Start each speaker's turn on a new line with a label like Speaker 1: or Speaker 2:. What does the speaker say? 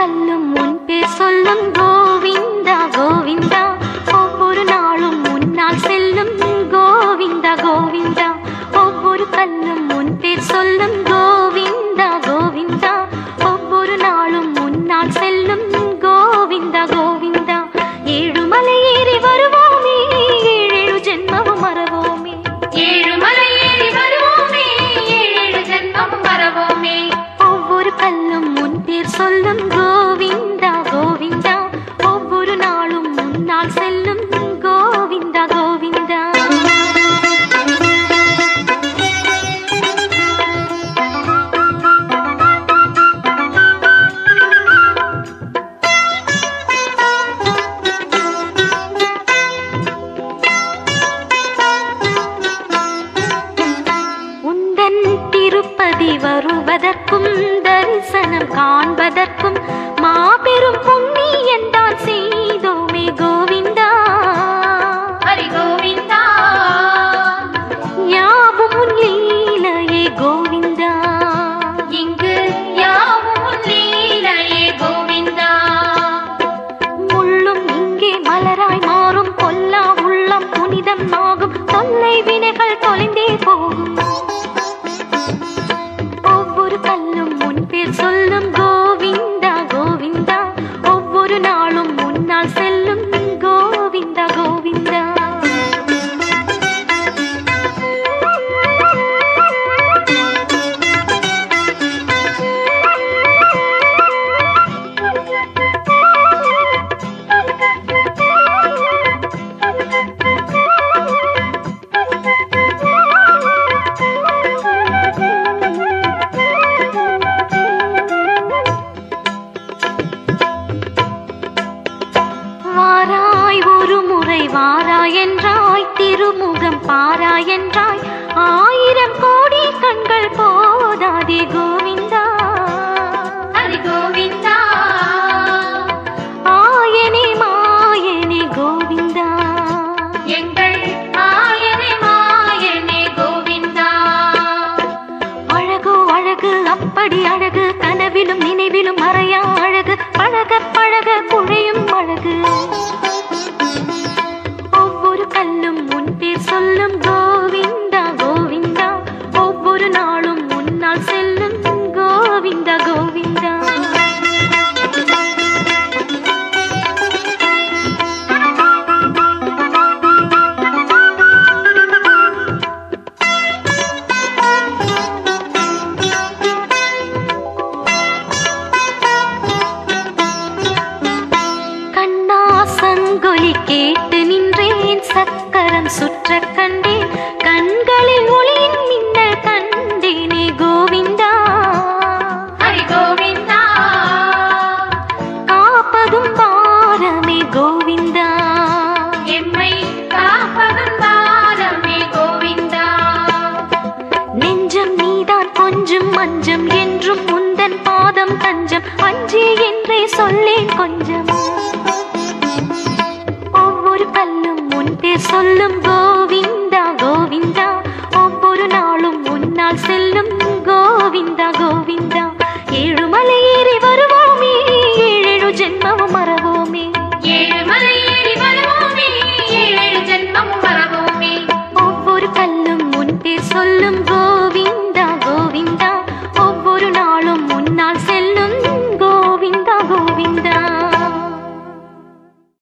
Speaker 1: കല്ലും வருவதற்கும் தரிசனம் காண்பதற்கும் மாபெரும் புண்ணியம் தான் செய்தோமே கோவிந்தா.
Speaker 2: ஹரி கோவிந்தா.
Speaker 1: யாவும் உன் லீலையே கோவிந்தா.
Speaker 2: இங்கு யாவும் உன் லீலையே கோவிந்தா.
Speaker 1: முள்ளும் இங்கே மலராய் மாறும் கொல்லா உள்ளம் புனிதம் ஆகும் தொல்லை வினைகள் தொலைந்தே போகும். மாறாயன்றாய் திருமுகம் பாராயன்றாய் ஆ பஞ்சம் என்றும் முந்தன் பாதம் தஞ்சம். அஞ்சு என்றே சொல்லேன் கொஞ்சம். ஒவ்வொரு கல்லும் முன்பே பேர் சொல்லும் கோ